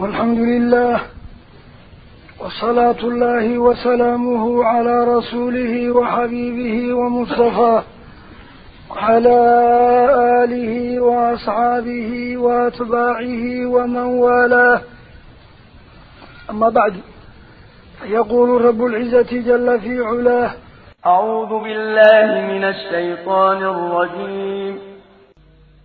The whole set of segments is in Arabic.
والحمد لله وصلاة الله وسلامه على رسوله وحبيبه ومصطفاه وعلى آله وأصحابه وأتباعه ومن والاه. أما بعد يقول رب العزة جل في علاه أعوذ بالله من الشيطان الرجيم.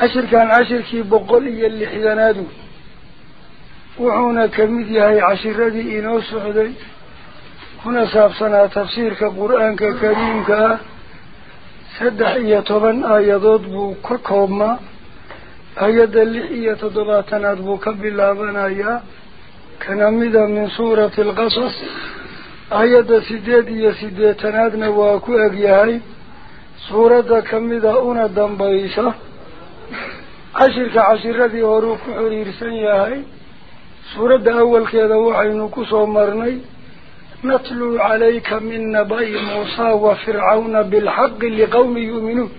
عشر كان عشر كي بقولي اللي حيانادو وحونا كميدي هاي عشر ردي إنو سعودي. هنا سابسنا تفسير كقرآن كريم كا سدح إيا طبان آيادود بو كوكوما آياد اللي إيا تضباتنا بو كبلابنا يا كنمدا من سورة القصص. آياد سيديد إيا سيديتنادنا واكو أقياهي سورة كمدا أونا دنبايسة عشر كعشر ردي وروك حرير سنياهي سورة أول كذا وحينو كسو مرني نتلو عليك من نبأ موسى وفرعون بالحق لقوم يؤمنون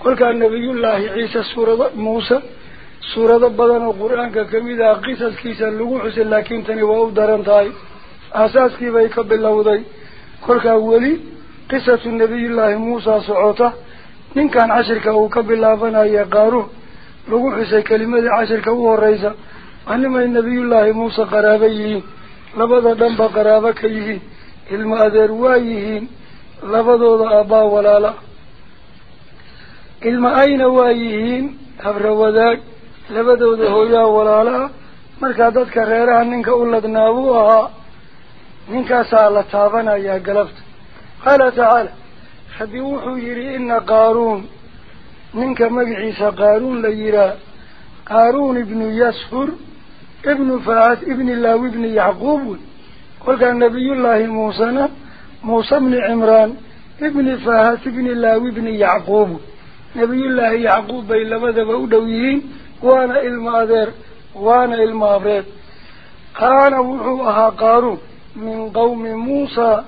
قل كان نبي الله عيسى سورة موسى سورة بدن القرآن كميدا قصص كيسا لغوحس لكن تنواه دران تاي أساس كي بيك بالله قل كان ولي قصة النبي الله موسى سعوته من كان عشرك أو كبلا بنا لقول حسين كلمة عشر كوه الرئيس أنما النبي الله موسى قرابيه لبضا دنبا قرابكيه إلما أذروايه لبضا أبا ولا لا إلما أين وايه أبرا وذاك لبضا ذهويا ولا لا مركاتك غيرها ننك أولدناوها ننك سعلا تابنا يا قلبت قال تعالى خبيوح يري إن قارون magaciisa qaaruun la yihaa qaaruun ibnu yashur ابن فهد ابن الله وابن يعقوب. قل كان نبي الله موسى موسى بن عمران ابن فهد ابن الله وابن يعقوب. نبي الله يعقوب بين لماذا بأودويين وأنا المادر وأنا المابرد كان وحوها قارون من قوم موسى.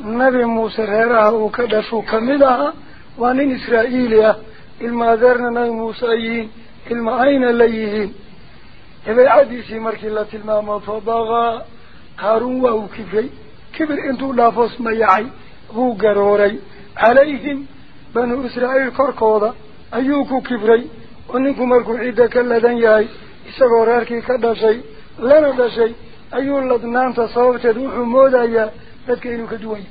نبي موسى غيرها وكدفوا كمدها وان إسرائيلية. المادرنا نبي موسى ilma ayna la yihiin dabeecadiisii إلما ذرنا الموسيين إلما عين الليهين إذا عديسي مركي الله تلماما فضغى قاروا وكفي كبر انتو لافص ميعي هو قروري. عليهم بنو إسرائيل كركوضة أيوكو كبري. وننكو مركو عيدك كلا ياي إساقو راركي كذا شيء لا ده شيء أيو اللذنان تصاوب تدوح مودا يا لدك إنو كدوين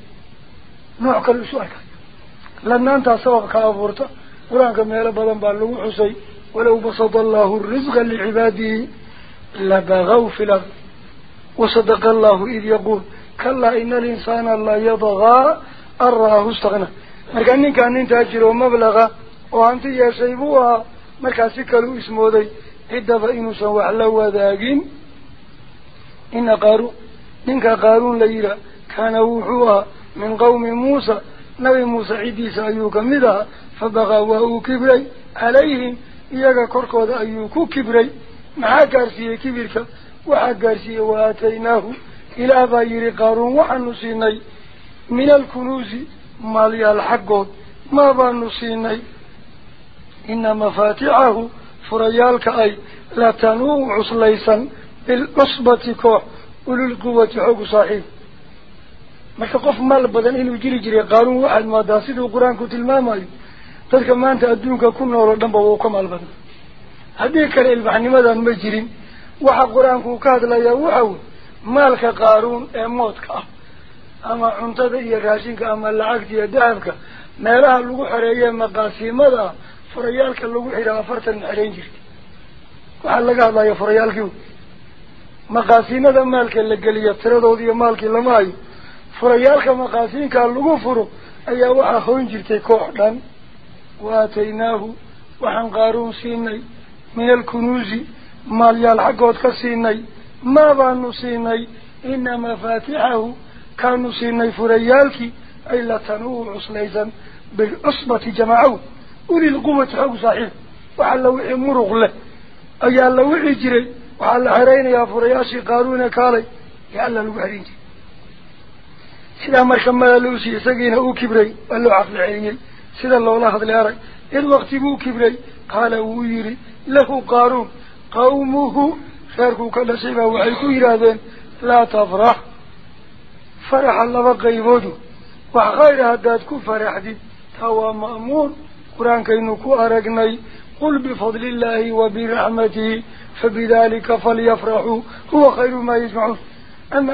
نوع كل سؤالك لذنان تصوف كابورتا meelo badan baa lagu xusay walow basada allahu risqa licibaadihi لبغوا في الأرض. وصدق الله إذ يقول كلا إن الإنسان لا يضغى أراه استغنى. مركا نين كان إنت أجروا مبلغا وأنت يسيبوها مركا سكروا اسمه ذي إدى فإنو سوح لو ذاقين إن قارو نينك قارون ليلة كان وحوها من قوم موسى. نبي موسى عديس أيوك مدها فبغى وهو كبري عليهم. إياك كركوض أيوكو كبري. مع قارسية كبيرك وحا قارسية وآتيناه. إلى بايري قارون وحن نصيني من الكنوز مالي الحقود. ما بان نصيني إن مفاتعه فريالك أي لا تنوع صليسا بالأصبة كوح أولو القوة حق صاحب. ما تقف مال بدن إنو جري جري قارون وحن ما داسده قرآن كتل ما مالي dadka maanta adduunka ku nool oo dhanba wuu ka maal badan haddii kale ilbaxnimadan ma jirin waxa qur-aanku ka hadlayaa waxa wey maalka qaaruun ee moodka ah ama cuntada iyo raashinka ama lacagta iyo dahabka meelaha lagu xoreeye maqaasiimada ah furayaalka lagu xidha afartan xereyn jirta waxaa laga hadlaya furayaalkii maqaasiinada maalka la geliya tiradoodi iyo maalkii lama hayo furayaalka maqaasiinkaa lagu furo ayaa waxaa hoyn jirtay koox dhan aataynaahu waxaan qaaruun siinay من الكنوز ماليال حقود كسيني ما بانو سيني إن مفاتحه كانوا سيني فريالك أي لا تنوع عصليزا بالعصبة جماعو أولي القوة حق صحيح وحال وحي مرغ له أي الله وحي جري وحال حرين يا فرياشي قارون كالي يا الله الوحرين جري. سيدا مركم مالوسي سقين أو كبري ولو عقل عيني. سيدا الله الله هذا لأري إذ وقت بو كبري قال ويري له قارون قومه خيركو كلا سيبا وحيكو يرادين لا تفرح فرح الله بقيبودو وغير هدادكو فرح دي توا مأمور قرآن كينوكو أرقني قل بفضل الله وبرحمته فبذلك فليفرحوا هو خير ما يجمعون أما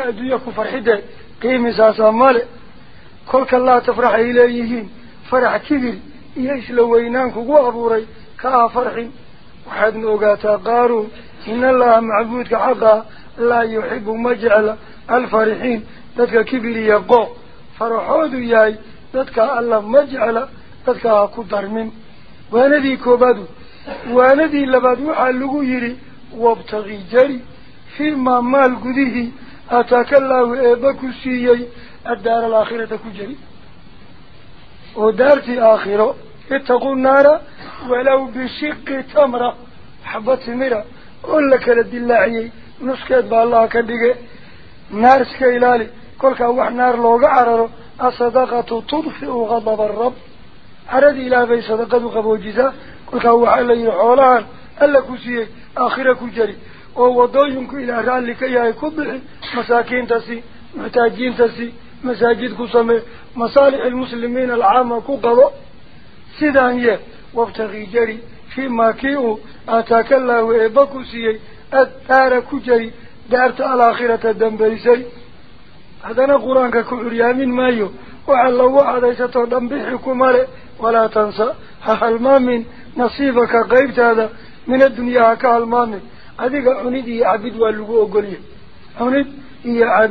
فرح كبير إيش لو وينانك وأبوري كها فرح وحد نوقاتا قارون. إن الله معبودك حقا. لا يحب مجعل الفرحين. ذاتك كبير يقو فرحود ياي ذاتك الله مجعل. ذاتك كدر من. واندي كوبادو. واندي لبادو. حلقو يري. وابتغي جري. فيما مال قده أتاك الله إيبكو سيي الدار الآخرة كجري ودارتي آخرة. اتقوا النار ولو بشق تمرة. حبة مرة ولا كلا دلاعي نسكت بالله كدقة نار سكيلالي كل كوح نار لوغا عررو. الصدقة تطفئ غضب الرب. عرد إلى في صدقة قبوجزة كل كوح اللي حولان. ألا كسية. آخرة كجري. ووضوينك إلى رالي كي يكبح مساكين تسي. محتاجين تسي. مساجد كسمي مصالح المسلمين العامة كقضوا سيدان يه وابتغي جري فيما كيو آتاك الله إبكو سيي الدار كجري دارت الآخرة الدنبيسي هذا قرآن كعريامين مايو وعلى وعد يستو دنبحكم ولا تنسى هالمامن نصيبك قيبت هذا من الدنيا كهالمامن هذيك عنيد يا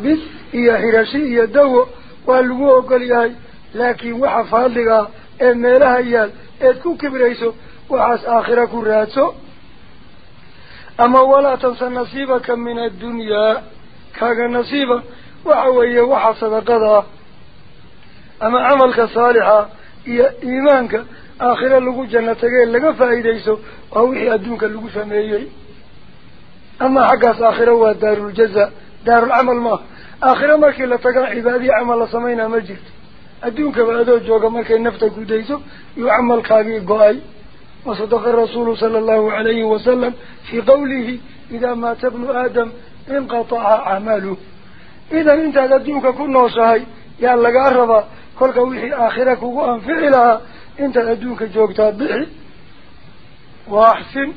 يا حرشي يا دو واللقو أقولي لكن وحفال لغا إميلها يال إذكو كبريسو وحاس آخرة كراتسو أما ولا تنسى نصيبك من الدنيا كاغا نصيبا وحوية وحا صدقضا أما عملك صالحا إيا إيمانك آخرة لغو جنة تغير لغا فايديسو وهو أدونك لغو سميي أما حقاس آخرة هو دار الجزاء دار العمل ما آخرة ما كي لتقع عبادي عمل سمينا مجد أدونك بأدو جوغا ما كي نفتك وديسو يعمل كاغي قوائي وصدق الرسول صلى الله عليه وسلم في قوله إذا مات ابن آدم انقطع أعماله إذا انت أدونك كنا صهي يا الله قربا كل وحي آخرك وأنفعلها انت أدونك جوغتا بحي وأحسن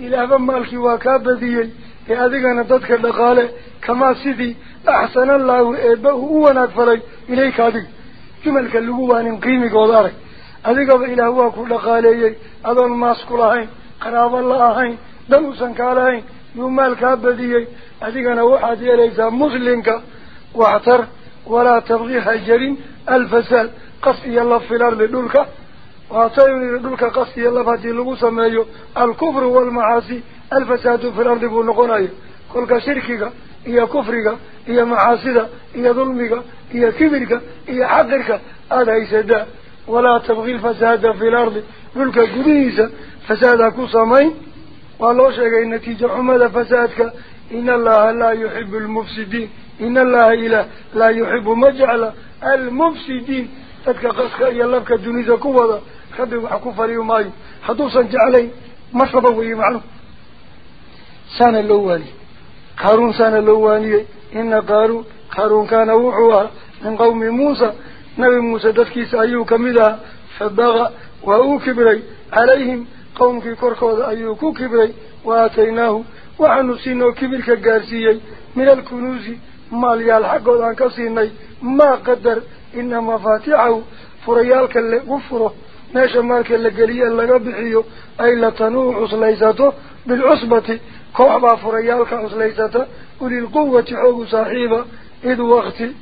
إلى مالك وكابذي أذيقنا ضدك الدقالة كما سيدي أحسن الله إبه هو نكفلي إليك هذه جملك اللبوان قيمي قدارك أذيك بإله هو كل قالي أذن ماسك لهين قراب اللهين دموسا كالهين يوم مالك أبدي. أذيك نوحد إليك مسلمك. واعتر ولا تبغي حجرين الفسال قصي الله في الأرض دولك. وعطيني دولك قصي الله في اللبو سمايو. الكفر والمعاصي الفساد في الأرض بلقنا كل شركك. Iyo kufriga iyo macaasida iyo dulmiga iyo kibirka iyo xaqirka aada haysadaa ولا تبغي الفساد في الأرض. ملك قديسة فسادك سمين والله شيء النتيجة حمد فسادك. إن الله لا يحب المفسدين. إن الله إله لا يحب مجعل المفسدين. تتك قصك يلبك الدنيا كوضا خبي وحكو فريو ماي حدوثا جعلي مشربا ويمعنو سنة الأولي قارون سنة الأولي إن قارون قارون كان وحوها من قوم موسى نبي موسى دفكيس أيو كمدا فبغى وهو كبري. عليهم قوم في كركوز أيو كبري وآتيناه. وعنو سينو كبير كقارسيي من الكنوز مال يالحق ودان كسيني ما قدر إن مفاتيحه فريالك اللي وفره ماشا مالك اللي قليا اللي قبحيو أي لتنوع عصليساته بالعصبة. كوحبا فريالك عصليساته وللقوة حوق صاحبة إذ وقتي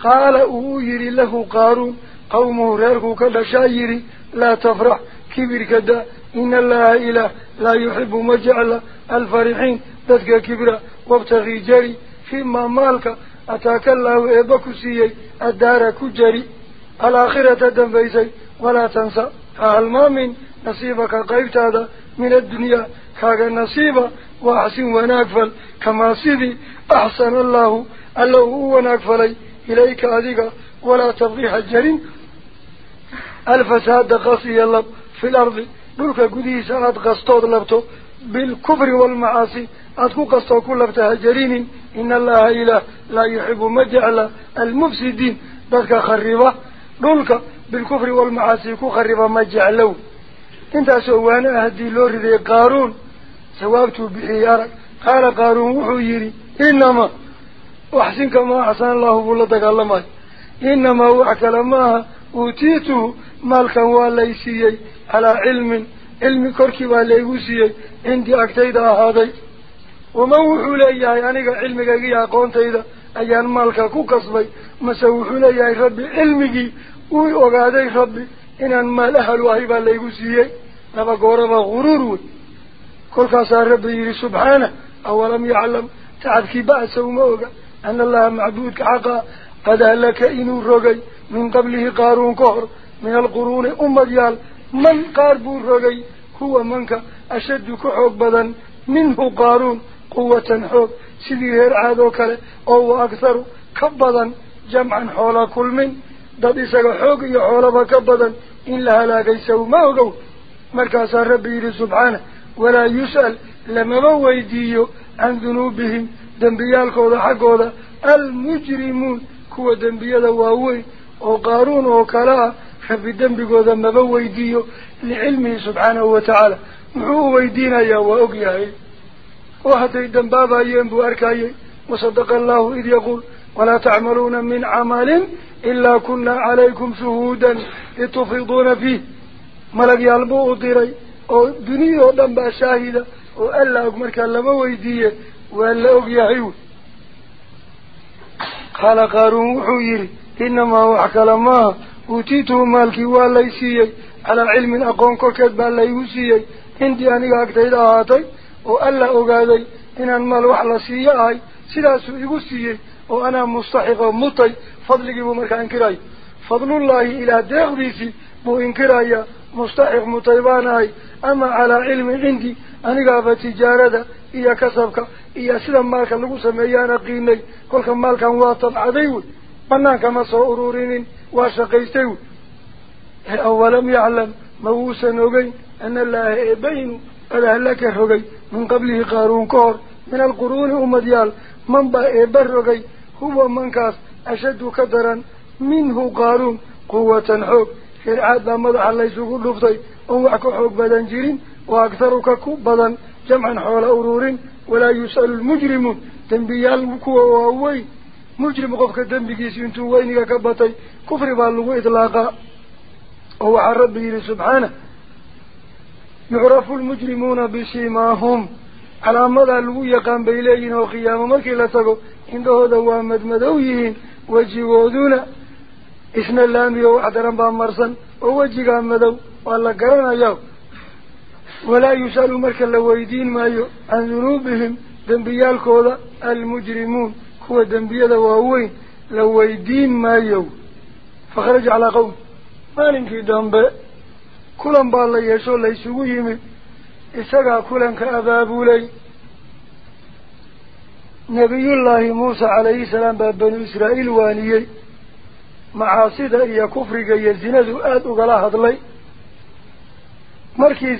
قال أويري له قارون قومه ريركو كذا شايري لا تفرح كبير كذا إن الله إله لا يحب مجعل الفرحين ذاتك كبيرا وابتغي جري فيما مالك أتاك الله إبكو سيي الدار كجري الآخرة دنبيسي ولا تنسى من نصيبك قيبت هذا من الدنيا كاغا نصيبا وأحسن وناكفل كما سيدي أحسن الله. الله هو وناكفلي إليك أذيك ولا تبغي حجر الفساد قصي اللب في الأرض. بلك قديس أد قصتود لبتو. بالكفر والمعاصي أدكو قصتو كل بتهجرين إن الله إله لا يحب مجعل المفسدين. ذلك خربة بلك بالكفر والمعاصي كو خربة مجعلو. ah haddii loo riday qaaruun axsana allahu buu la dagaalamayo inamaa wax kale maaha uutiituhu maalkan waa lay siiyey calaa cilmin cilmi korkii baa laygu siiyey cindii agtayda ahaaday waman wuxuu leeyahay aniga cilmigayga iyo aqoontayda ayaan maalka ku kasbay mase wuxuu leeyahay rabbi cilmigii uu ogaaday rabbi inaan maal ahalu ahay baa laygu siiyey laba gooraba guruur wey كل خاص رب يري سبحانه أو لم يعلم. تعرف كي كباس وموجا أن الله معبود كعقا قد هلك إنو الرجي من قبله قارون كهر من القرون أم ديال من قارب الرجي هو منك. أشد كحبا منه قارون قوة حب سيدير عادوك أو أكثر كبدا جمعا حول كل من. ضد سجحوك يحول بكبدا إلا هلاك يسوم أوجو مركز ربي سبحانه. ولا يسأل لما ويديو عن ذنوبهم؟ دنبيال كودا حقودا. المجرمون كوا دنبيال واوي وقارون وكلا حفي دنبي كودا مبا ويديو؟ لعلمه سبحانه وتعالى. محوه ويدينا يا وأقياهي وحتي دنبابا ينبو أركاهي وصدق الله إذ يقول ولا تعملون من عمل إلا كنا عليكم شهودا لتفضون فيه. ملقي البوء ضيري oo duniya oo dhan baa shaahida oo alla og markaa lama weydiiye waa la og yahay wy qaala qaaruun wuxuu yidhi inamaa wax kale maaha uutiituhu maalkii waa lay siiyey calaa cilmin aqoon korkeed baa laygu siiyey cindii aniga agtayda ahaatay oo alla ogaaday inaan maal wax la siiyo ahay sidaasuu igu siiyey oo anaa mustaxiqo mutay fadligii buu markaa inkiraya fadlullaahi ilaah deeqdiisii buu inkirayaa مستحق مطيبان هاي أما على علم عندي أنا قابة تجارة إيا كسبك إيا سلم مالك اللقو سميانا قيمي كلك مالك واطن عديو. بنانك ما سأرورين واشقيستيوي أولم يعلم موسى نوغي أن الله إبين لك حوغي من قبله قارون كور. من القرون أمديال. من بأ إبروغي هو من كاس أشد كدرا. منه قارون قوة حوغي شرعات لما دعا ليس كل لفظي أمعك حوك بدن جرين وأكثرك كوب بدن جمعا حول أورورين ولا يسأل المجرم. تنبيا المكوة وهوي مجرم قفك تنبيكي سنتو وينك كبتي كفر باللغو إطلاقا هو عن ربه سبحانه. يعرف المجرمون بسيماهم. على مدى الوية قام بيليهن وقيام مكي لتقو عنده دوام مدمدويهن وجيوذونه إسنا اللامي وعدران بامرسن ووجي قامدو وعلى قرانا يو ولا يسألوا مركا لويدين مايو عن ذنوبهم دنبيال كودا المجرمون. هو دنبيال وهوين لويدين مايو فخرج على قوم. مالك دنب كلن بالا يسو ليسو يمي إساقا كلن كأذابو لي. نبي الله موسى عليه السلام باب بني إسرائيل وانيه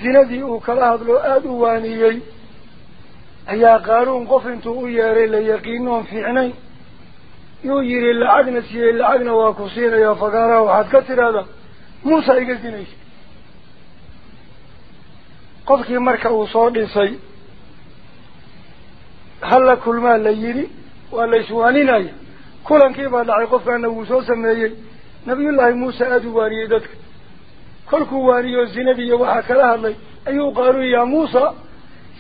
zinadii uu kala hadlo aada u waaniyey ayaa qaaruun qof intuu u yeeray la yaqiinoon fiicnayn yuu yidhi lacagna siiyey lacagna waa ku siinayaa fagaaraha waxaad ka tidhahdaa muusa iga zinaysa qofkii marka uu soo dhisay halla kulmaa la yidhi waa la iswaaninaya nabiyullaahi muuse aada u waaniyey dadka kolkuu waaniyo zinadii iyo waxaa kala hadlay ayuu qaaruun yaa muusa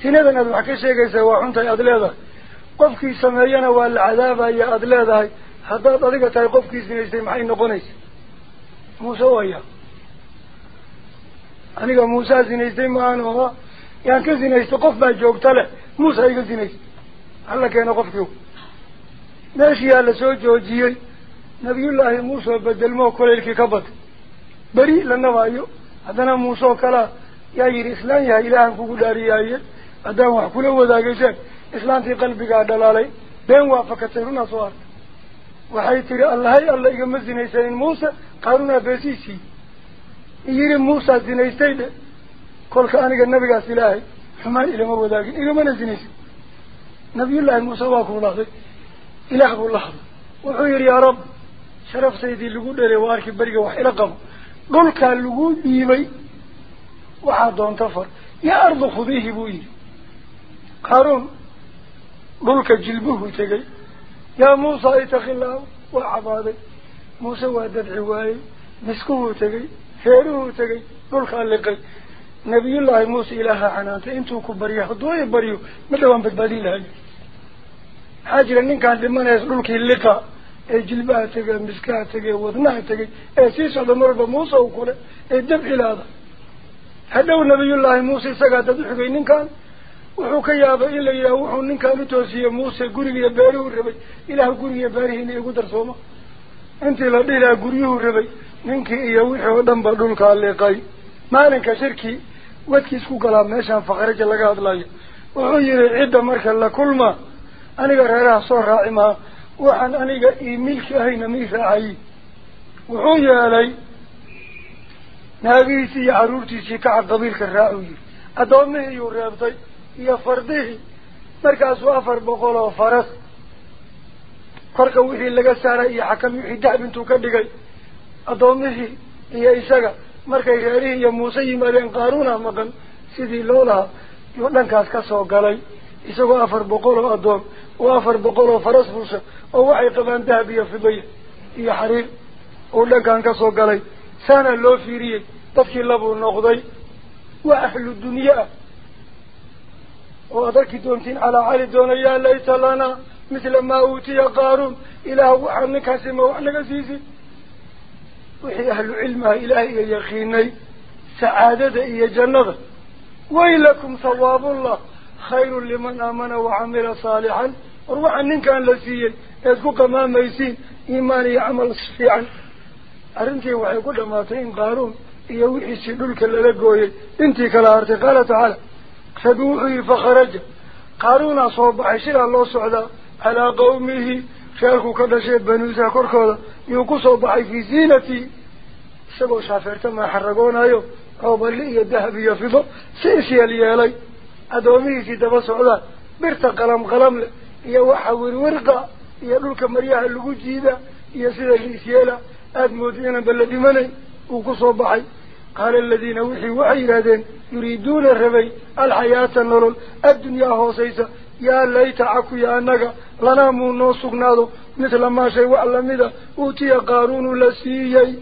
sinadan aad wax ka sheegaysaa waa xuntahay aada leedahay qofkii sameeyana waa la cadaabaya aada leedahay haddaad adiga tahay qofkii sinaystay maxay noqonaysa muuse waya aniga muusaa sinaystay maahan oo yaan ka sinaystay qof baa joogta leh muusa iga sinaystay hala keeno qofkii meeshiyaa la soo joojiyey nabiyullaahi muuse bedelmoo kulaylkii ka batay beri la nabaayo haddana muuse oo kalea yaa yidhi islaan yahay ilaahan kugu dhaariyaaye haddaan wax kula wadaagaysaan islaantii qalbigaa dhalaalay been waa fakatay runaa soo artay waxay tihi allahay alla igama sinaysanin muuse qaarunaa beesiisii yidhi muusaa sinaystay dhe kolka aniga nabigaas ilaahay xumaan ilama wadaagin igamana sinaysan nabiyullaahi muuse waa kululaaday إله اللحظة وحير يا رب شرف سيدي اللي قد لي وارك برقة وحيلة قبل قل كان اللي قد وحاد وانتفر يا أرض خذيه بوي. قارون قل كجلبه تقي. يا موسى اتخي الله وعباده. موسى وادد عواي. مسكوه تقي. خيره تقي. قل كان لقي. نبي الله موسى إله عنانته. انتو كبريه. دوية بريه مدوان بالبليل هاي. Maxaa jira ninkaan dhimanays dhulkii liqa ee jilbaha tegey miskaha tegey wadnaha tegey ee sii socda marba muuse u kule ee dabcilaada hadhow nabiyullaahi muuse isagaa dad uxugay ninkaan wuxuu ka yaabay in la yidhaha wuxuu ninkaan utoosiyey muuse gurigiiyo beerihuu rabay ilaah gurigiiyo beerihiina igu darsooma intii la dhihi lahaa guryuhuu rabay ninkii iyo wixii oo dhan ba dhulkaa liqay maalinka shirkii wadkiis ku galaa meeshaan fakhraja laga hadlayo wuxuu yihi cidda marka la kulma أنيق رأى صور رائمة وحن أنيق إيميل شهين ميساعي وحن يالي ناقيسي عرورتي سيكا عبدالبيلك الرأوي أدامه يوريبطي إيا فرده مركز وافر بقوله وفرس فرق وحي لغا سارا إيا حكم يحيدع بنتو كدقي أدامه إيا إساقا مركز غيره إيا موسي مالين قارونا مقن سيدي لولا يولن كاسكا سوقالي إساقا أفر بقوله أدام وافر بقوله فرس فرشة أو وحي قبان ذهبية في بيه إيا حرير أولا كان كسوك علي سانا لو في فيري. تفكي لابو النقضي. وأحل الدنيا. وأدرك دونتين على علي دونيا ليس لنا. مثل ما أوتي قارون. إله وحنك هسيم وحنك سيسي وحي أهل علم إلهي يخيني. سعادة يا جنة. ويلكم ثواب الله. خير لمن آمن وعمل صالحا. أروح أنك أن لسيء يذكوك ما ميسين. إيمان يعمل صفيعا أرنتي وحي قد ما تين قارون. يوحي سيدولك للقوي إنتي كالهارتي قال تعالى فدوحي فخرج. قارون صوب عشر الله سعدا. على قومه. شاكو كدشي بنوزا كوركولا يوكو صوب في زينتي. سبو شافرت ما حرقونا يو أو بلئي الدهب يفضو سيسي اليالي أدوميه سيدة بسعدا برتا قلم قلم لك يا يوحى والورقة يقول لك مريحة اللقود جيدة يسيدة الإسيالة أدموتينا بلدي مني وقصوا بحي قال الذين وحي وحي هذين يريدون الربي الحياة النرول الدنيا هوسيسة يا ليت عكو يا نقا لنا مونو سقناده مثل ما شيء اذا أوتي قارون لسيي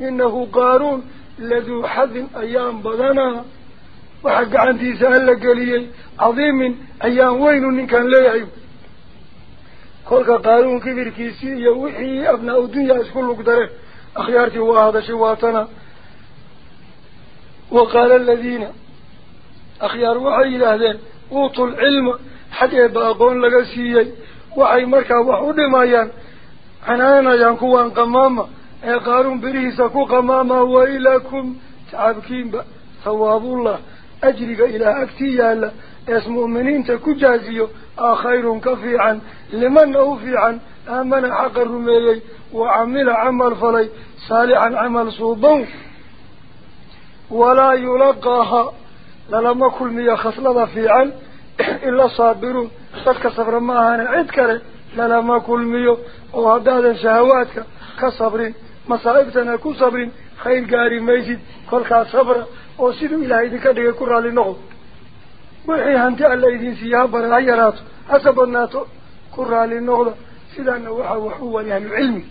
إنه قارون لذو حظ أيام بدنا وحق عندي سهل قليل عظيم أيام وين إن كان لا يعيب خلق قارون كبير كيسي يوحي أبناء الدنيا اسكن لقدره أخيارتي هو هذا شواتنا وقال الذين أخيار وحي الأهدين أوطوا العلم حتى يبقون لك سيئي وحي مركا وحود مايان حنانا ينكو عن قماما يا قارون بريسكو قماما وإلكم تعبكين ثواب الله أجرك إلى أكتيا اسم تكو تكجازيو أخير كفي عن لمن أوفي عن آمن حق الرمي وعمل عمل فلي صالحا عمل صوبه ولا يلقاها للم كل مية خصلها في عن إلا صابر صدق صبر ما هن عدكر للم كل مية وهذا شهواتك كصبر مصائبتنا كصبر خير قاري ميزد كل كصبر وصير إلى هيدك ليكون على نغض وحي هانتا الليذين سيهان بارا عياراتو أسبناتو قرى للنغضة سيدان وحا وحوا لهم العلم.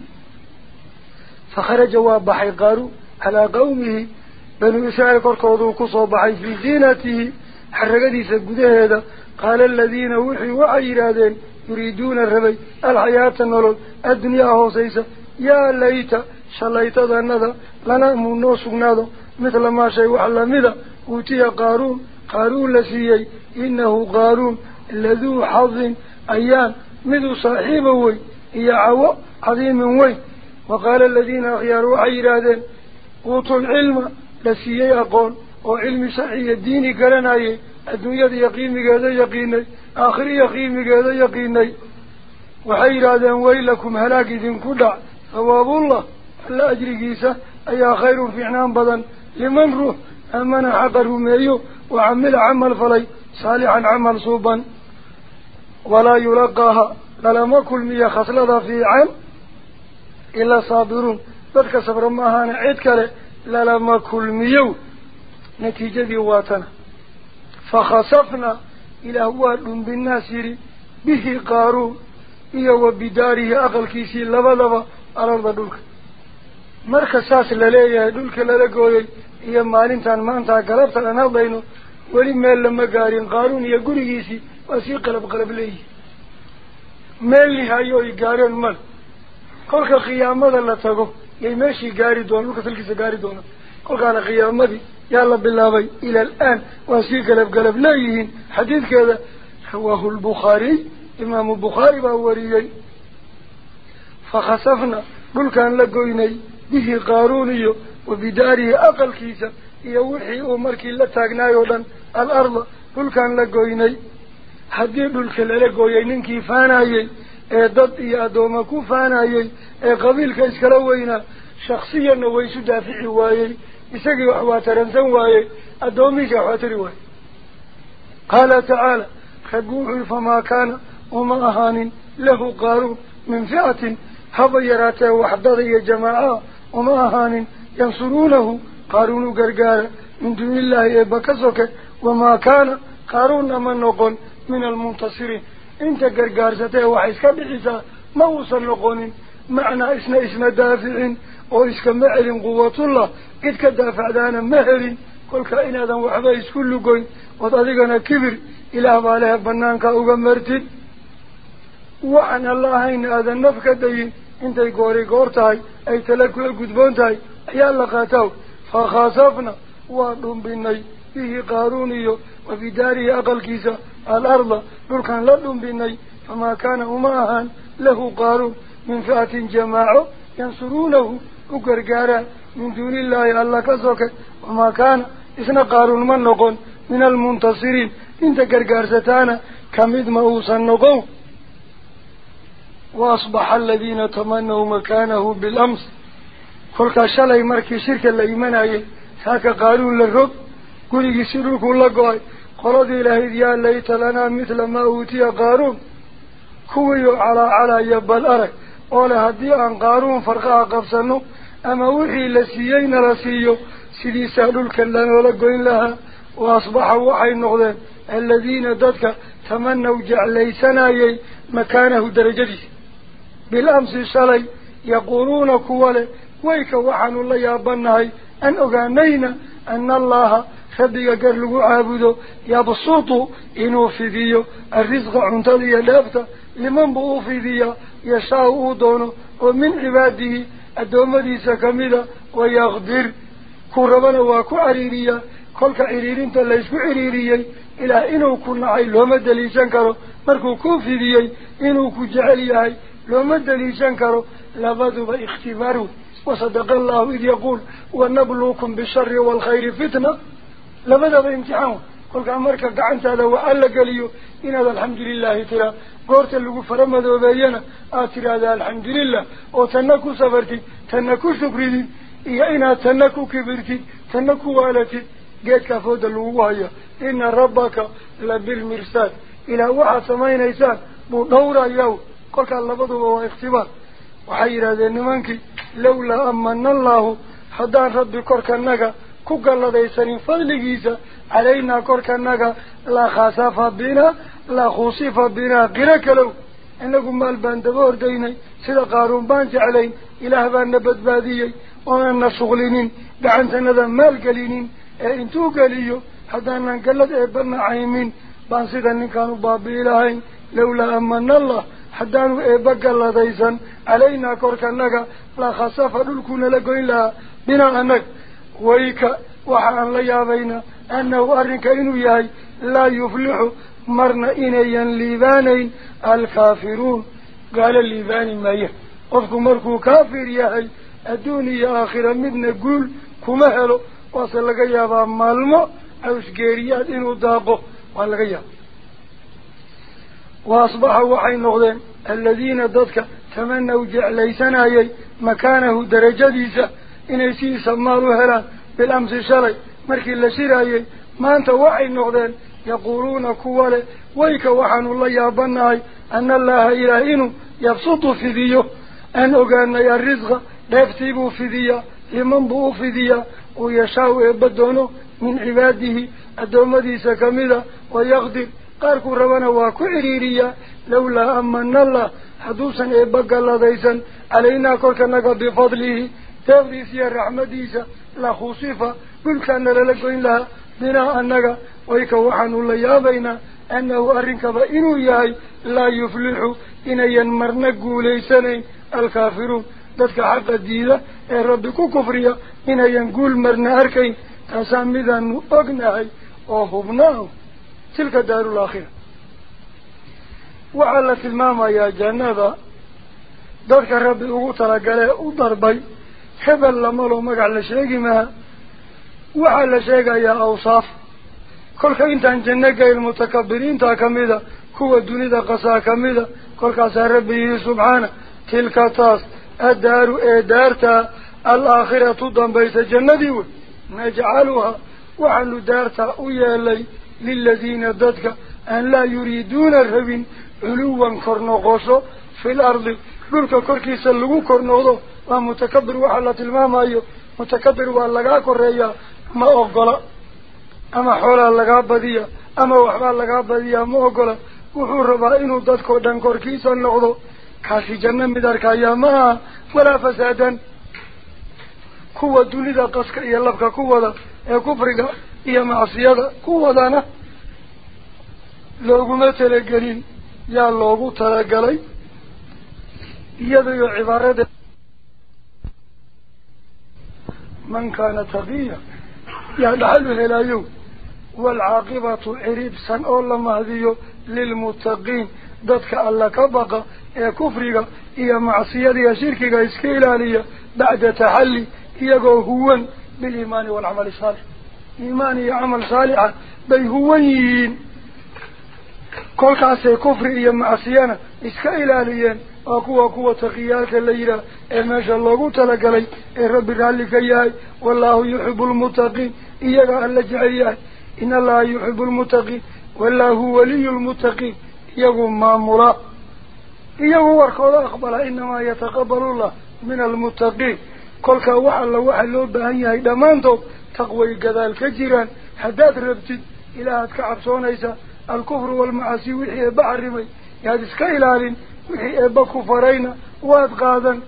فخرجوا بحي قارو على قومه. بني إسرائيل قرقوضو كصو بحي في زينته. حرقدي سبقده هذا. قال الذين وحي وعيرادين يريدون الربي الحياة النور الدنيا هو سيسا. يا ليت شليت ذا نظر لنا منو سقناذا. مثل ما شيء وحلا مذا. وتي قارون. قارون لسيي إنه قارون. لذو حظ أيام. مذو صاحبه وي. هي عواء عظيم وي. وقال الذين أخياروا عيرادا قوتوا العلم. لسيي أقول. وعلم صحي الدين قلنا الدنيا يقيم هذا يقين آخر يقيم هذا يقين وحيرادا وي. لكم هلاك ذن كدع ثواب الله. لا أجري قيسة. أي خير في عنام بدن. لمن روح. أمن حقره مايو وعمل عمل فلي صالحا عمل صوبا. ولا يلقاها. للم كل مية خصلة في عام إلا صابرون. ذلك صبر ما هان عيدك للم كل مية نتيجة بواتنا فخسفنا إلى هو بالناسير به قارون. إيه وبداره أقل كيسي لبا لبا. أرض دولك. مركز ساس للايه دولك للاقوي يا مالين تان ما أنت قلبت أنا بينو ولي مال لما قارين قارون يا يسي وسير قلب قلب لي مال لي هايو يقارين مال قولك قيامة الله تاقو يا ماشي قاري دونه وكفلك سقاري دونه قولك أنا قيامة دي يا الله بالله بي إلى الآن وسير قلب قلب لي حديث كذا هوه البخاري إمام البخاري باوريي فخسفنا قل كان لقويني به قارون يو وبداره أقل كيسا يوحي أمركي لتاقنا يودن الأرض كل كان لقويني حديد الكل لقويني ننكي فاناي اهدد يا دومكو فاناي إيه قبيل كيسكروينا شخصيا نويسو دافعي وايي. إساقي وحواترن أدومي الدوميك وحواتري قال تعالى خقوح فما كان وما أهان له قارون من فئة. حضيراته وحضره جماعة وما أهان ينصرونه. قارون قرقار من دون الله يبكسك وما كان قارون من نقل من المنتصرين. انت قرقار ستاه وحيسك بحيسا ما وصل نقل معنى اسنا اسنا دافع وإسك معل قوة الله. إذ كدافع دانا مهل كل كائن هذا وحبايس كل قوي وطريقنا كبر. إلى أباليها بنانك أغمرت وعن الله إن هذا النفك دي. انت قوري قورتاي. أي تلك القدبونتاي يلقاته فخاصفنا وأضم بالني فيه قاروني وفي داره أقل كيسة الأرض بركان لأضم بالني فما كان أماها له قارون من فئة جماعة ينصرونه وقرقارا من دون الله ألا كسوك وما كان إثنى قارون من نقول من المنتصرين إنت قرقار ستانا كمد مؤوسا نقول وأصبح الذين تمنوا مكانه بالأمس مكانه كل كشلي مركي شركة لإيمانه هكا قالوا للرب قل يسيروك لقوي قرد إلهي يا ليت لنا مثل ما أوتي قارون كوي على على يبال أرك ولا هدي عن قارون فرقها قبسنو أما وحي لسيين رسيو سيدي سألوا الكلان ولقوين لها وأصبح وحي النغذين الذين ددك تمنوا جعلي ويك وحن الله يابنهي أن أغانينا أن الله خبيق قرلق عابده يبسط إنو فيديو الرزق عنتلي لابته لمن بقو فيديو يشاء دونه ومن عباده الدومدي سكمده ويغدر كوربنا واكو عريريا كلك عريرين تليسكو عريريا إلى إنو كنا عي لهم دليشان كارو مركو كو فيديو إنو كو جعليهي لو ما دليشان كارو باختباره وصدق الله إذ يقول ونبلوكم بالشر والخير فتنة. لابد بامتحان قلت أمرك قعنت هذا وألا قليو إن هذا الحمد لله ترى. قورت اللي فرمد وبينا آتر هذا الحمد لله. وتنكو سفرتي تنكو شكرتي. إيا إنا تنكو كبرتي تنكو والتي. قيت كفود الووايا إن ربك لبالمرسال. إلى واحد سمين إيسان. بدورة يوم قلت اللبضوا هو اختبار. وحير هذا لولا أمن الله حدان ربي كورك النقا كوكا لديسان فضلقيسا علينا كورك النقا لا خاسف بنا لا خوصف بنا قرك لو إنكم مال باندبور ديني سيدا قارون بانج علين إله بان نبت باديي وأن شغلين دعنتنا ذا مال قلينين. انتو قليو حدان نقلت إبنا عيمين بان سيدا نكانوا بابي إلهين لولا أمن الله حدانو إيبقى لديسان علينا كورك النقا لا خصف دلكونا لقوين لها بنا أنك. ويك وحان ليابينا أنه أرنك إنو ياي لا يفلح مرنا إنيا ليبانين الكافرون. قال الليبان ما يه قفكم مركو كافر ياي. الدنيا آخرا مدنا قول كمهلو. وصل لك يابا مالمو أوش قيريات إنو داقو ولا يابا وأصبحوا وحي نغذين الذين ضدك تمنوا جعليسنا مكانه درجة ديسة. إن يسي سمارو هلا بالأمس شري. مركي اللشيراي ما أنت وحي نغذين يقولون كوالي. ويك وحن الله يابناي أن الله إلهين يبسط في ذيه أن أغانا الرزق دفتيبوا في ذيه لمن في ذيه ويشاء إبدونه من عباده. الدومدي سكمدا ويقدر قاركو ربنا واكو عريريا لولا أمن الله حدوثا إبقى الله ديسا. علينا كوركنا بفضله. تغذيسي الرحمة ديسا. لا خصيفة كل كأن للقين لها. بنا أنك ويكوحن الله يابينا أنه أرنكب إنو ياي. لا يفلح. إن ينمرنا قوليسانين الكافرون. xaqa diida ee rabbi ku kufriya inayan guul marna arkayn taasaan midaanu ognahay oo hubnaahu تلك دار الآخرة. وعلى في الماما يا جنة دارك ربي أغطر قلعه وضربي حبل لما لو مقع لشيك ما وعلى شيك يا أوصاف. كلك انت عن جنك المتكبرين تاكميدا هو الدنيا قصا كميدا كلك قصا ربي سبحانه. تلك تاس. الدار ادارتا الآخرة تضم بيس جنة نجعلها. وعلى دارتا ويا لي. للذين ضدك أن لا يريدون الربين علوا كرنغوصو في الأرض. لولك كركي سلقو كرنغوصو ومتكبر وحلة الماما متكبر وحلقا كريا ما أقلا أما حولا لقا بديا أما وحبا لقا بديا ما أقلا وحور ربا إنو ضدكو دان كركي سلقو kaasi janno mid arkaya maaha walaa fasaadan kuwa dunida qaska iyo labka ku wada ee kufriga ku wadana looguma talagelin yaa loogu talagalay iyadayo cibaarada man kaana taqiya yaa dhaxal u helaayo waalcaaqibatu ciribsan oo la mahdiyo lilmuttaqiin dadka alla ka baqa ee kufriga iyo macsiyada iyo shirkiga iska ilaaliya bacda taxalli iyagoo huwan biliimaani waalcamali saalix إيمان يعمل صالحا بي هوين كل كاسي كفر إيا معسيانا إسكا إلاليا أكوا أكوا تقيالك الليلة إما شاء الله تلك لي إربي رالك إياي والله يحب المتقين. إياك ألجع إياي إن الله يحب المتقين. والله هو ولي المتقين. يقوم مامورا إياه واركو الله أقبل إنما يتقبل الله من المتقين. كل كواحد لو واحد لو ما دمانتو. تقوي قدال كجيرا حداد ربتد إلى هاتك عبسونيسا الكفر والمعاسي وحي أبا عرمي يهد اسكايلال وحي أبا كفرين وهات قادا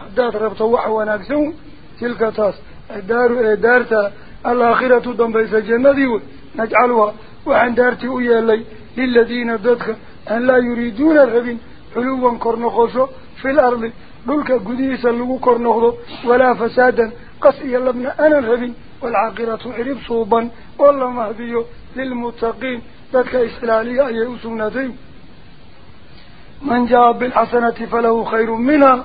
حداد وحوا ونقسون تلك تاس. الدار دارتا الآخرة دم بيسا جنديون نجعلها. وعن دارتي ويا ويالي للذين ضدك. أن لا يريدون الربين. حلوا كرنخوشو في الأرض. للك قديسا لغو كرنخوشو ولا فسادا. قصي اللبن أنا الربين. والعاقرة عرب صوبا والله مهديو للمتقين. ذاتك إسلالية أي أسونتين من جاء بالحسنة فله خير منها.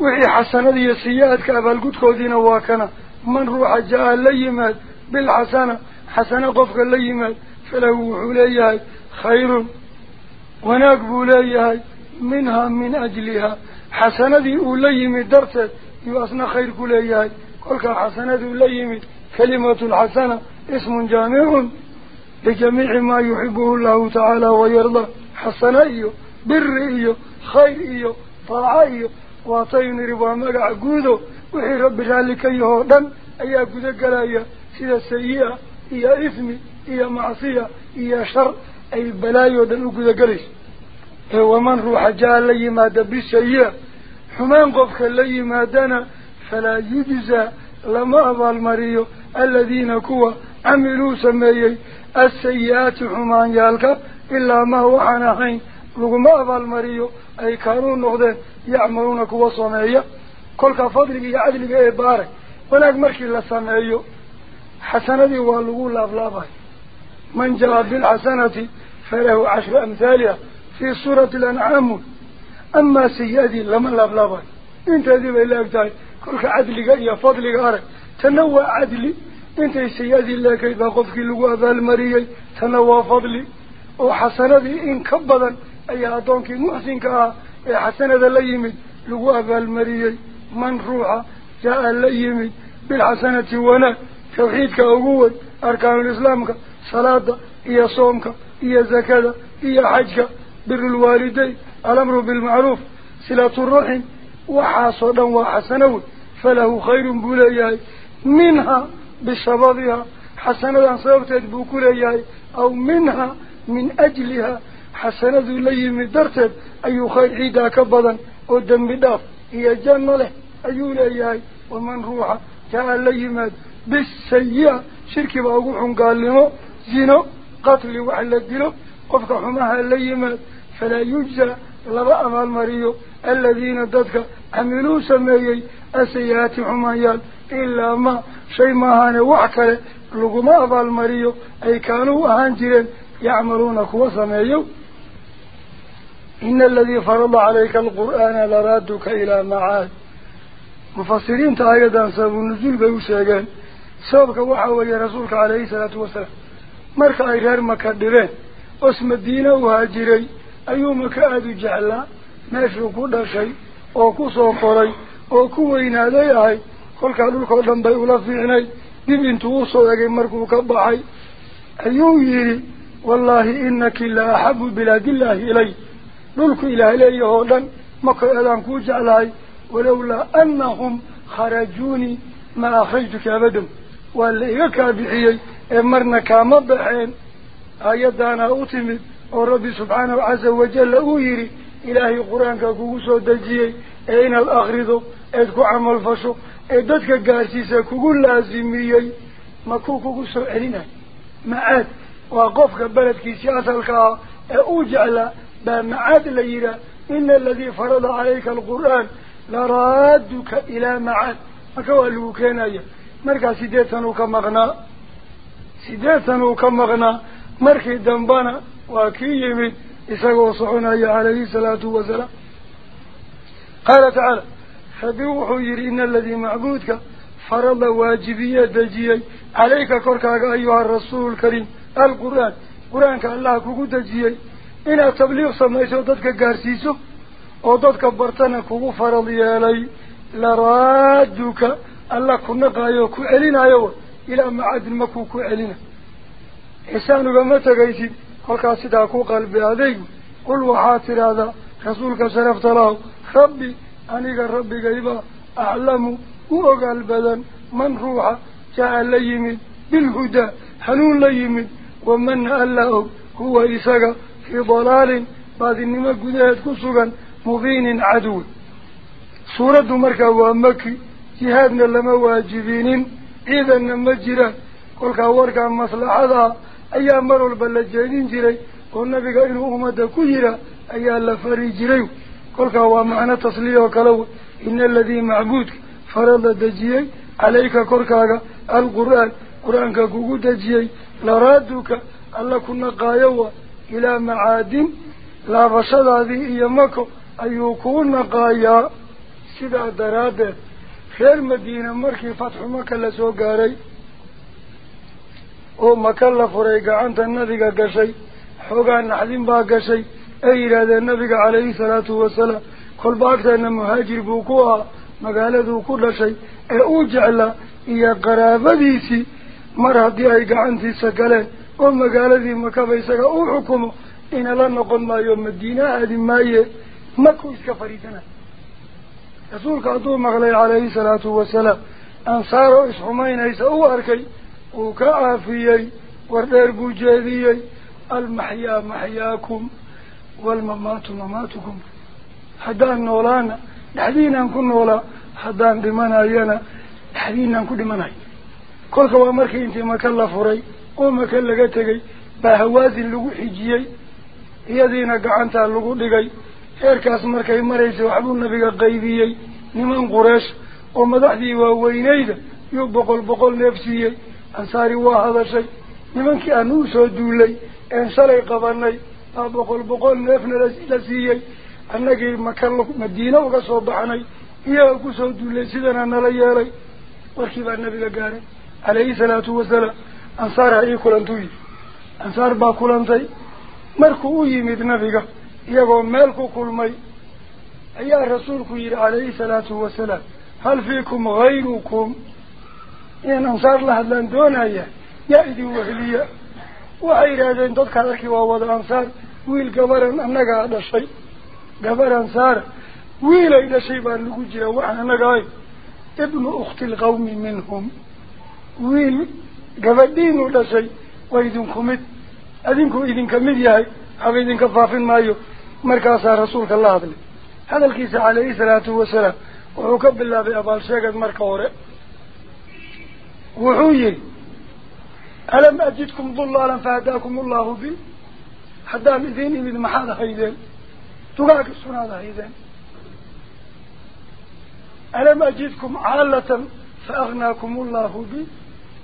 وحي حسنة دي سيئات كأبال قد كودين واكنا. من روح جاء الليمات بالحسنة حسنة قفك الليمات فله حليها خير. ونقبو ليهاي منها من أجلها. حسنة أوليمي درتت يواسنا خير كلك حسنة أوليمي كلمة الحسنة اسم جامع لجميع ما يحبه الله تعالى ويرضى. حسنة إيو بر إيو خير إيو طاعة إيو وطين ربا مقع قودو وحي رب ذلك يهودن أيا قد قلايا سيدة سيئة إيا إثم إيا معصية إيا شر. أي بلايو دن أقود قريش. ومن روح جاء لي مادة بالسيئة حمان قفك لي مادنا فلا يجزى لما أبا المريو الذين كوا عملوا سميي السيئات حمان يالك إلا ما هو حين. لما أبا المريو أي كانوا نغدين يعملون كوا صميي كل كفضلك يعدلك أي بارك. ولك مركي لسميي حسنة والغول أفلابك من جاء بالحسنة فله عشر أمثالها في سورة الأنعام. أما سيادي لما لابلابا انت كلك عدلك يا فضلك أرك تنوى عدلي. انت سيادي الله كيف قفك لقوا بالمريي تنوى فضلي. وحسنة إن كبضا أي أدونك محسنك. حسنة ليمد لقوا بالمريي من روح جاء ليمد بالحسنة ونا توحيدك أقوة. أركان الإسلام صلاة. إيا صومك. إيا زكاة. إيا حجك. بر الوالدين. الأمر بالمعروف. صلة وحاصدا وحسنو فله خير بولياي. منها بسببها حسنة صوبتت بوكولياي أو منها من أجلها حسنة لي من أي خير عيدا كبضا ودم بداف. هي جنة له أيو لياي ومن روح جاء ليمد بالسيئة شركي باقوحهم قال له زينو قتل وحل الدلو قفك حماها ليمد فلا يجزى لبأ أمال مريو. الذين ضدك. عملوا سميي السيئات حمايال إلا ما شيء ما هاني وحكرة لقما أمال مريو. أي كانوا أهانجرين يعملون كوا سميو إن الذي فرض عليك القرآن لرادك إلى معاد. مفسرين تآيدا سبب النزول بيوسيقان سببك وحاول رسولك عليه الصلاة والسلام. مركا أيرار مكدرين. اسم الدين وهاجري أيو مكاد جعلا ماشو كل شيء ula fiicnay dib intuu usoo egay markuu ka baxay ayuu yidhi wallaahi inaki la axabu bilaadillaahi ilay dhulku ilaah leeyahoo dhan mako eedaan kuu jeclahay walowlaa annahum kharajuunii maa akhrajtuka abadan waa la iga kaa bixiyey ee marna kaama baxeen aayaddaanaa u timid oo rabbi subxaanahu casa wajalla uu yidhi إلهي قرآن كوكوسو دجيي أين الأغرضو أدكو عمل فشو. أددك قاسيسة كوكو لازميي ما كوكوكوسو علينا معاد وقفك بلدك سياسة الكا أوجعل بمعاد ليلة إن الذي فرض عليك القرآن لرادك إلى معاد أكوالو كينايا مركا سيديتنو كمغنى. سيديتنو كمغنى. مركي دنبانا. وكي يمين. Salaatu wasalaam qaala tacaala rabbi wuxuu yidhi ina aladii macbuudka farada waajibiye dejiyey calayka korkaaga ayuha rasuulu lkariim alqur'aan qur-aanka allah kugu dejiyey inaad tabliiq samayso dadka gaarsiiso oo dadka bartana kugu farad yeelay laraaduka alla ku naqaayo ku celinayo ilaa macadin makuu ku celina xisaan ugama tegaysid waxaad tidhaahdaa rasuulka sharafta lahow rabbi aniga rabbigayba aclamu u ogaal badan man ruuxa jaa la yimid bilhudaa hanuun la yimid wamana alla og huwa isaga fii dalaalin baadinimo gudaheed ku sugan mubiinin cadowe suuraddu markaa waa maki jihaadna lama waajibinin ciidanna ma jiraan kolkaa warkaa maslaxada ah nabiga inuu ummadda ku yira ayaa la fari jiray kolkaa waa macno tasliya oo kale wey ina aladii macbuudka farada dejiyey calayka korkaaga alqur'aan qur-aanka kugu dejiyey laraaduka alla ku naqaayo wa ilaa macaadin laabashadaadii iyo mako ayuu kuu naqaayaa sidaa daraaddeed reer madiina markii fatxu maka la soo gaaray oo maka la furay gacanta nabiga gashay xoogaa naxdin baa gashay ay yidhaahdeen nabiga calayhi salaatu wasalaam kolba agteena muhaajir buu ku ahaa magaaladuu ku dhashay ee uu jeclaa iyo qaraabadiisii mar haddii ay gacantiisa galeen oo magaaladii makaba isaga u xukumo inala noqon maayo madiina aadi maaye makuu iska fadhiisanay rasuulka hadduu maqlay calayhi salaatu wasalaam ansaaroo isxumaynaysa u arkay uu ka caafiyey war dheer buu jeediyey almaxyaa maxyaakum waalmamaatu mamaatukum. Haddaan noolaana dhexdiinaan ku noolaa haddaan dhimanayana dhexdiinaan ku dhimanayo kolka waa markii intii maka la furay oo maka laga tegay baa hawaasin lagu xijiyey iyadiina gacantaa lagu dhigay. Heerkaas markay maraysa waxbuu nabiga qaybiyey niman qureesh oo madaxdii waaweyneyda yuu boqol boqol neef siiyey baa boqol boqol neefna la siiyey annagii maka madiine uga soo baxnay iyaga kusoo duulay sidana nala yeelay warkii baa nabiga gaaray calayhi salaatu wasalaam ansaar ha ii kulantuu yidhi ansaar baa kulantay markuu u yimid nabiga iyagoo meel ku kulmay ayaa rasuulku yidhi calayhi salaatu wasalaam hal fiikum hayrukum إن أنصار له هذن دون يا يأذي وحلية. وعير هذا إن تذكر لك ووضع أنصار. ويل قبر أنك هذا الشيء قبر أنصار. ويل إذا شيء بارلوجيا وعنا قاي ابن أخت القوم منهم. ويل قبر قبدين ولا شيء. وإذن كمد. أذنكم إذن كمد يا هاي. أو إذن كفافين مايو. مركز رسول الله هذا الكيس عليه الصلاة والسلام. وعكب الله بأبال شاكت مركورة وحوين ألم أجدكم ضلالا فهداكم الله بي؟ حتى من ذيني من محادة خيذين تقاك السنة خيذين ألم أجدكم عالة فأغناكم الله به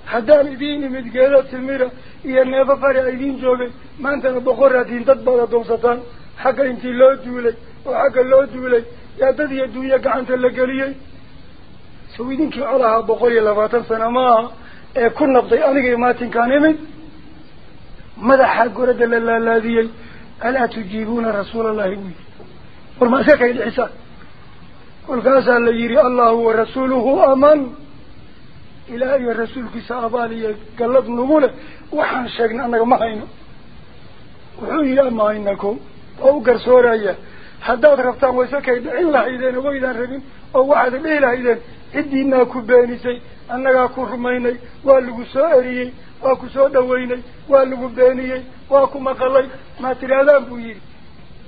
حدان دين من قيادات الميرة إيا النافة فرعيدين جوبي ما أنت نبخور رادين تدبال دونسطان حقا انت اللوت يولي وحقا اللوت يولي يا تذي الدنيا قعنت اللقاليين labaatan sana ma aha ee ku nabday aniga imaatinkaan imid madaxa gorada la laalaadiyey alaa tujiibuuna rasuula allahi buu yidhi war ma iska kay dhicisaan kolkaasaa la yidhi allahu wa rasuuluhu aman ilaah iyo rasuulkiisa abaal iyo gallad nagu leh waxaan sheegnay annaga ma hayno wuxuu yidhi ama haynakum oo u garsooraya haddaad rabtaan wayse kay dhicin lahaydeen waydaan rabin oo waxaad dhihi lahaydeen soo dhaweynay waa lagu beeniyey waa ku maqalay maa tidhaahdaan buu yidhi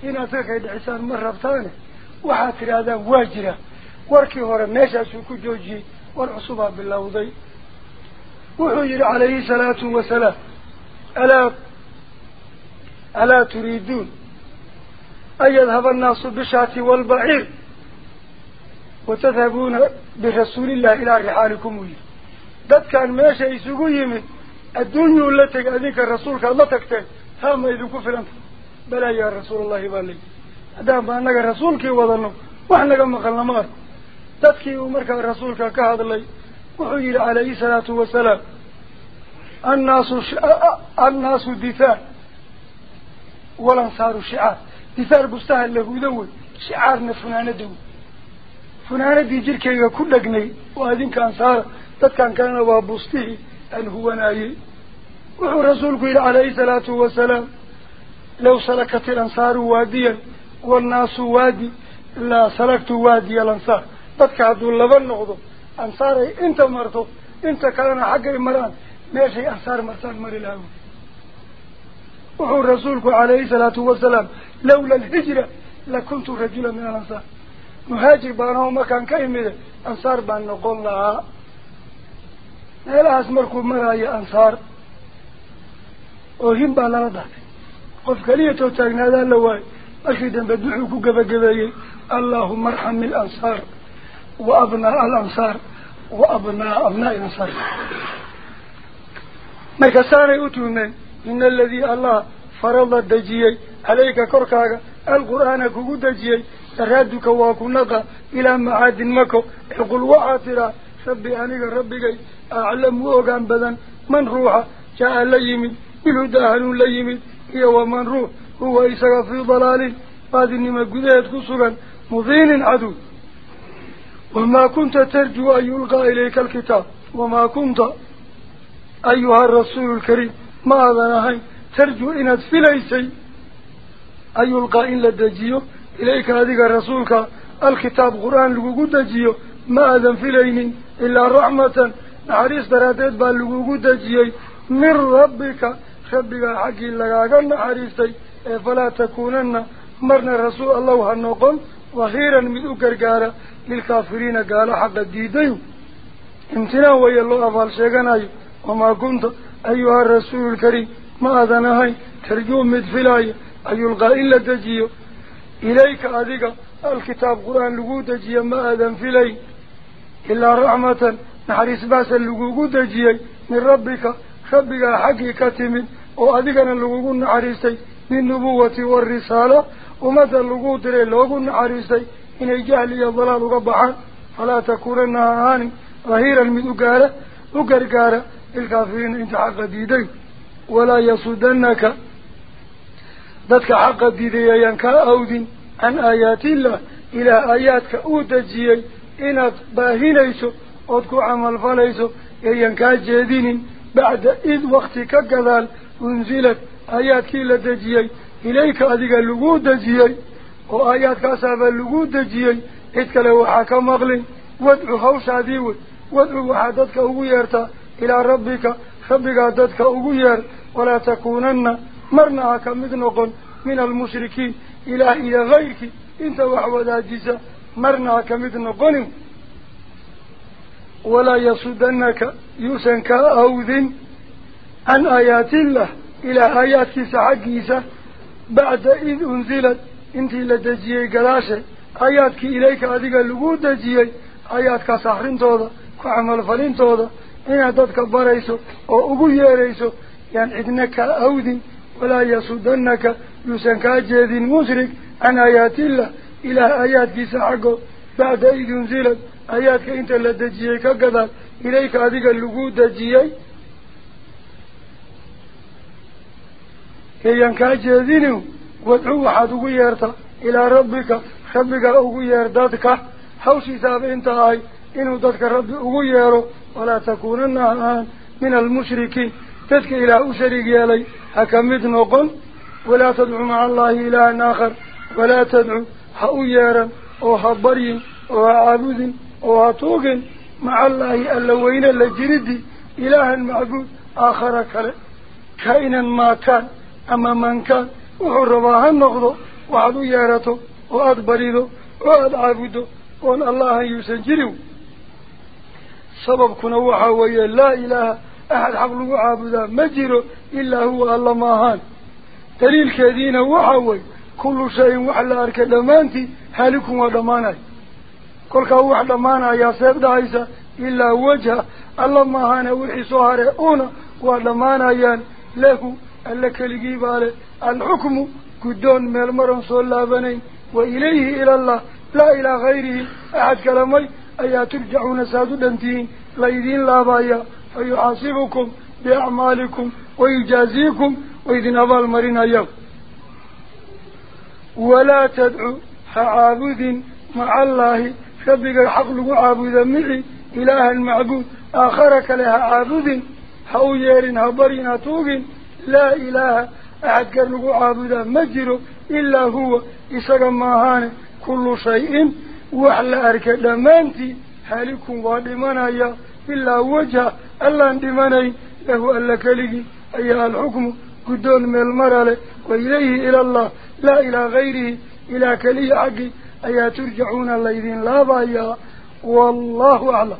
inaad iska kay dhicisaan ma rabtaane waxaad tidhaahdaan waa jira warkii hore meeshaasuu ku joojiyey war cusubaa bilowday wuxuu yihi calayhi salaatu wasalaam alaa alaa turiiduun an yadhaba annaasu bishaati waalbaciir وتذهبون برسول الله إلى رحالكم. ذات كان ماشا يسوقوا يمن الدنيا التي أذنك رسولك الله تكتب هم إذن كفر أنت بلا يا رسول الله بالي هذا ما أنك رسولك وظنه وحنك مخلمات تذكي أمرك رسولك كهد الله. وحيل عليه الصلاة والسلام. الناس ش... الناس دفاع. ولا صاروا شعار. دفاع بستاه اللي هو دول شعار نفنان دول فنانا دي جيركا يكون لقني وهذه كانسار تك كان كان وابوستي أن هو نايل وهو رسول قيل عليه الصلاة والسلام لو سلكت الأنصار واديا والناس وادي لا سلكت وادي الأنصار. تك عبد الله بن بالنقض أنصاري إنت مرتو إنت كان حق المران ماشي أنصار مرتان مر الأول وهو رسولك عليه الصلاة والسلام لولا الهجرة لكنت رجلا من الأنصار. Baan noqon lahaa meelahaas markuu maraayo ansaar oohin baa lala daatay qof keliya too taagnaadaa la waayo markii dambe duxuu ku gebagabeeyey allahuma arxam ilansaar wa abnaa'a alansaar wa abnaa'a abnaa'i alansaar marka saanay u tuhmeen ina aladii allah farada dejiyey calayka korkaaga alqur'aana kugu dejiyey تردك واكنك إلى معاد مكو. يقول وعاترا سبي أنيك ربكي أعلم وغان بذن من روح. جاء ليمي إلو داهل ليمي. هي ومن روح هو إيساق في ضلال بعد أن قذيت خصوغا مضين عدو. وما كنت ترجو أن يلقى إليك الكتاب. وما كنت أيها الرسول الكريم. ماذا نهي؟ ترجو إن في ليسي أن يلقى إلا لدجيه إليك هذه رسولك الكتاب قرآن لقود جيو ما أذن في لين إلا رحمة. عريس دراتيت بها لقود جيو من ربك. خبك حق لك أغن نعريسي فلا تكونن. مرنا رسول الله هنقل وخيرا من أكرقار للكافرين قال حق الديديو. امتنا ويا الله أفعل شيئا. وما كنت. أيها الرسول الكريم. ما أذنهي ترجو مدفلاي. أيلقى إلا تجيو إليك أذيك الكتاب قرآن لقودة جي ما أذن في لي إلا رحمة نحرس باسا لقودة جي من ربك ربك حقيقة من وأذيكنا لقودة نحرسي من نبوة والرسالة ومدى لقودة لقودة نحرسي إن الجهل ضلال ربحان فلا تكورنا هاني ظهيرا من أقارة أقارة الكافرين انت حق ديدي ولا يصدنك aayaadka uu dejiyey inaad baahinayso ood ku camalfalayso eeyan kaa jeedinin bacda id wakti ka gadaal unsilad aayaadkii la dejiyey ilayka adiga laguu dejiyey oo aayaadkaasaabaa laguu dejiyey cid kale waxaa ka maqlin wadcu hawshaadii wey wadcu waxaa dadka ugu yeertaa ilaa rabbika rabbigaa dadka ugu yeer walaa takuunanna min almushrikiin ilaah iyo kayrkii inta wax wadaajisa marna ha ka mid noqonin walaa yasudanaka yuusan kaa awdin can aayaatillah ilaah aayaadkiisa xaggiisa bacda id unzilad intii la dejiyey gadaashe aayaadkii ilayka adiga lagu dejiyey aayaadkaas akrintooda ku camalfalintooda inaad dadka barayso oo ugu yeerayso yaan cidna kaa awdin aayaatillah ilaah aayaadkiisa xaggood bacda id unzilad aayaadka inta la dejiyey ka gadaal ilayka adiga lagu dejiyey eeyaan kaa jeedinin wadcu waxaad ugu yeerta ilaa rabbika rabbigaa ugu yeer dadka hawshiisaaba inta ahay inuu dadka rabbi ugu yeero walaa takuunana ha ahaan min almushrikiin dadka ilaah u shariig yeelay أكمد نقل ولا تدعو مع الله إلى آخر ولا تدعو حؤيارا أو حبري أو عابد أو عطوق مع الله ألا وين اللي لجرد إله المعبود آخر كائنا ما كان أما من كان. وحرباها النقض وعدو يارته وعد بريده وعد عابده وأن الله يسجره سبب كنوحة وإلا إله أحد حق لقعابدا مجره إلا هو الله ماهان تليل كدين وحوي. كل شيء وحل أرك دمانتي حالكم ودماني كل كوح دماني يا سيب دايسة. إلا وجه الله ماهان وحي صهره أنا يان له ألك لقيبال الحكم كدون ملمرن صلى بني وإليه إلى الله. لا إلى غيره. أحد كلامي. أيا ترجعون سادو دنتين. لا يدين لا بايا. فيعاصبكم بأعمالكم ويجازيكم وإذن أبا المرين أيضا ولا تدعو حعابد مع الله شبك الحق لعابد معي إله المعبود آخرك لها عابد حوير هبر توق لا إله أحد أعكر لعابد مجر إلا هو إسر ماهان كل شيء وحل لما أنت هلكم وادمان أيضا إلا وجه أنت دماني له ألا لك أيها الحكم قدون من المرأة وإليه إلى الله. لا إلى غيره إلى كلي عقي أيها ترجعون الليذين لا بايا والله أعلم.